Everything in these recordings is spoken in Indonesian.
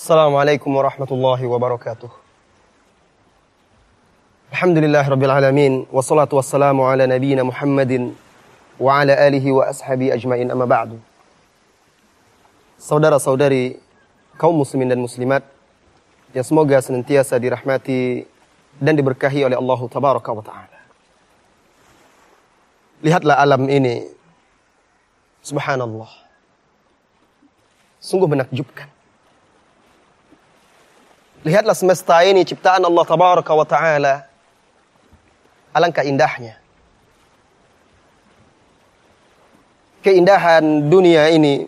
Assalamualaikum warahmatullahi wabarakatuh. Alhamdulillah rabbil alamin wassalatu wassalamu ala nabiyyina Muhammadin wa ala alihi wa ashabi ajmain amma ba'du. Saudara-saudari kaum muslimin dan muslimat yang semoga senantiasa dirahmati dan diberkahi oleh Allah tabaraka wa taala. Lihatlah alam ini. Subhanallah. Sungguh menakjubkan. Lihatlah semesta ini ciptaan Allah tabaraka wa taala. Alangkah indahnya. Keindahan dunia ini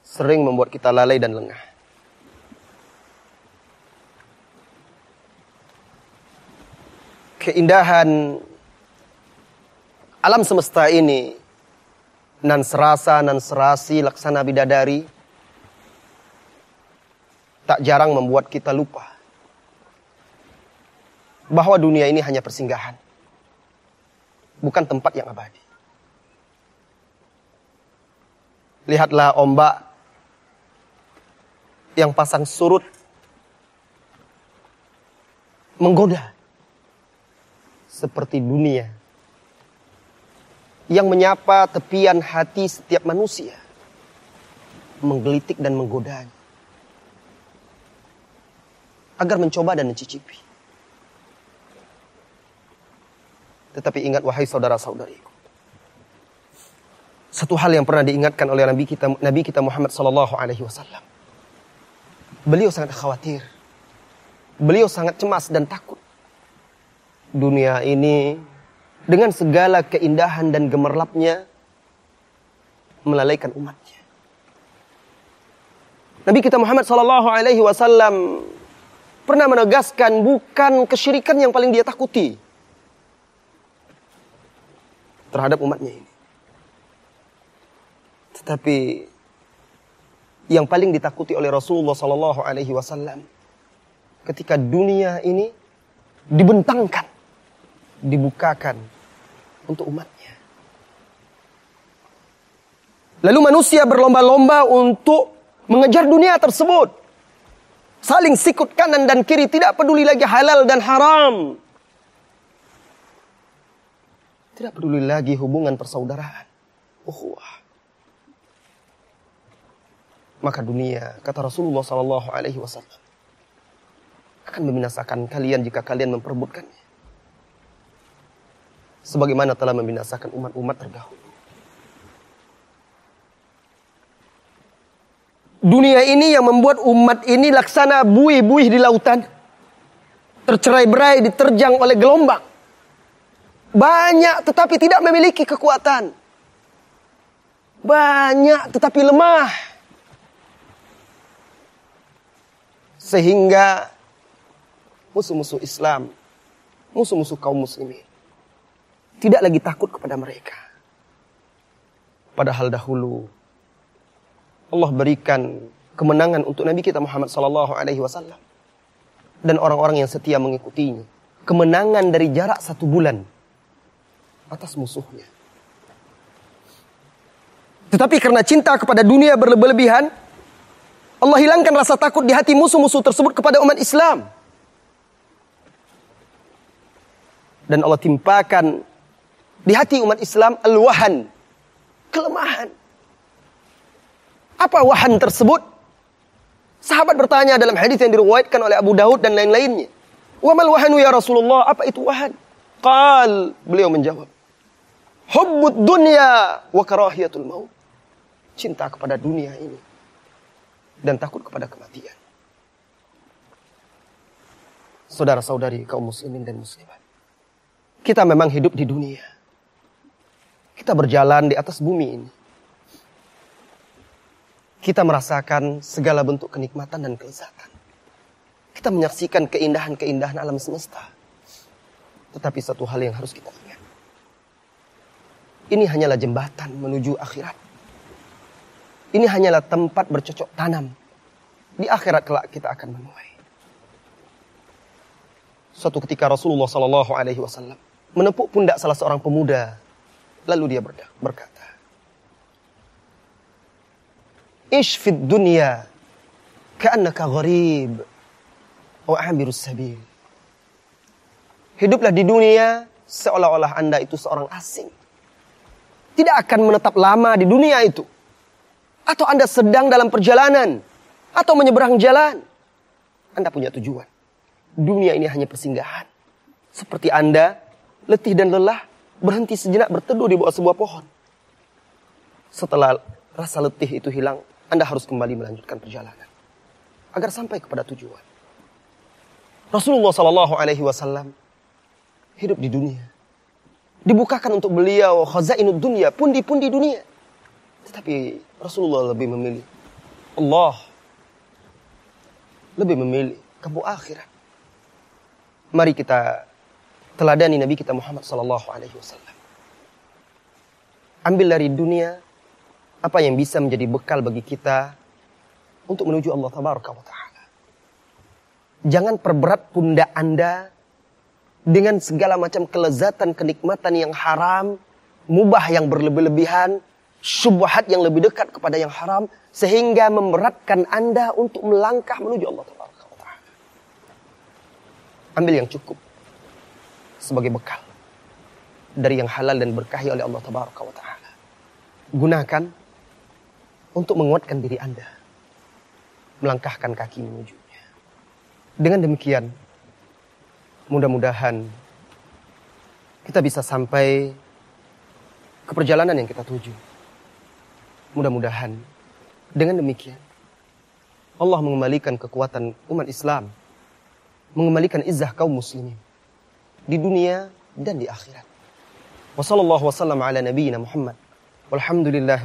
sering membuat kita lalai dan lengah. Keindahan alam semesta ini nan serasa nan serasi laksana bidadari tak jarang membuat kita lupa bahwa dunia ini hanya persinggahan bukan tempat yang abadi. Lihatlah ombak yang pasang surut menggoda seperti dunia yang menyapa tepian hati setiap manusia, menggelitik dan menggodanya, agar mencoba dan mencicipi. Tetapi ingat wahai saudara-saudariku, satu hal yang pernah diingatkan oleh Nabi kita Nabi kita Muhammad Sallallahu Alaihi Wasallam. Beliau sangat khawatir, beliau sangat cemas dan takut dunia ini dengan segala keindahan dan gemerlapnya melalaikan umatnya. Nabi kita Muhammad Sallallahu Alaihi Wasallam pernah menegaskan bukan kesyirikan yang paling dia takuti terhadap umatnya ini, tetapi yang paling ditakuti oleh Rasulullah Sallallahu Alaihi Wasallam ketika dunia ini dibentangkan dibukakan untuk umatnya. Lalu manusia berlomba-lomba untuk mengejar dunia tersebut. Saling sikut kanan dan kiri, tidak peduli lagi halal dan haram. Tidak peduli lagi hubungan persaudaraan. Uhuwah. Maka dunia, kata Rasulullah Sallallahu Alaihi Wasallam, akan membinasakan kalian jika kalian memperebutkannya sebagaimana telah membinasakan umat-umat terdahulu. Dunia ini yang membuat umat ini laksana buih-buih di lautan. Tercerai-berai diterjang oleh gelombang. Banyak tetapi tidak memiliki kekuatan. Banyak tetapi lemah. Sehingga musuh-musuh Islam, musuh-musuh kaum muslimin tidak lagi takut kepada mereka. Padahal dahulu Allah berikan kemenangan untuk Nabi kita Muhammad sallallahu alaihi wasallam dan orang-orang yang setia mengikutinya. Kemenangan dari jarak satu bulan atas musuhnya. Tetapi karena cinta kepada dunia berlebihan, Allah hilangkan rasa takut di hati musuh-musuh tersebut kepada umat Islam. Dan Allah timpakan di hati umat Islam al-wahan. Apa wahan tersebut? Sahabat bertanya dalam hadis yang diriwayatkan oleh Abu Daud dan lain-lainnya. Wa mal wahanu ya Rasulullah? Apa itu wahan? Qal, beliau menjawab. Hubbud dunya wa karahiyatul maut. Cinta kepada dunia ini dan takut kepada kematian. Saudara-saudari kaum muslimin dan muslimat. Kita memang hidup di dunia. Kita berjalan di atas bumi ini. Kita merasakan segala bentuk kenikmatan dan kelezatan. Kita menyaksikan keindahan-keindahan alam semesta. Tetapi satu hal yang harus kita ingat. Ini hanyalah jembatan menuju akhirat. Ini hanyalah tempat bercocok tanam. Di akhirat kelak kita akan menuai. Suatu ketika Rasulullah Sallallahu Alaihi Wasallam menepuk pundak salah seorang pemuda Lalu dia berkata, ish fid dunya ka'annaka gharib wa amirus sabil. Hiduplah di dunia seolah-olah Anda itu seorang asing. Tidak akan menetap lama di dunia itu. Atau Anda sedang dalam perjalanan. Atau menyeberang jalan. Anda punya tujuan. Dunia ini hanya persinggahan. Seperti Anda letih dan lelah berhenti sejenak berteduh di bawah sebuah pohon. Setelah rasa letih itu hilang, Anda harus kembali melanjutkan perjalanan agar sampai kepada tujuan. Rasulullah Shallallahu Alaihi Wasallam hidup di dunia. Dibukakan untuk beliau khaza'inud dunia, pundi-pundi dunia. Tetapi Rasulullah lebih memilih Allah. Lebih memilih kampung akhirat. Mari kita teladani Nabi kita Muhammad sallallahu alaihi wasallam. Ambil dari dunia apa yang bisa menjadi bekal bagi kita untuk menuju Allah tabaraka wa taala. Jangan perberat pundak Anda dengan segala macam kelezatan, kenikmatan yang haram, mubah yang berlebih-lebihan, syubhat yang lebih dekat kepada yang haram, sehingga memberatkan Anda untuk melangkah menuju Allah Taala. Ambil yang cukup sebagai bekal dari yang halal dan berkahi oleh Allah Taala. Gunakan untuk menguatkan diri Anda, melangkahkan kaki menujunya. Dengan demikian, mudah-mudahan kita bisa sampai ke perjalanan yang kita tuju. Mudah-mudahan dengan demikian Allah mengembalikan kekuatan umat Islam, mengembalikan izah kaum muslimin di dunia dan di akhirat. Wassallallahu wasallam ala nabiyyina Muhammad. Walhamdulillahi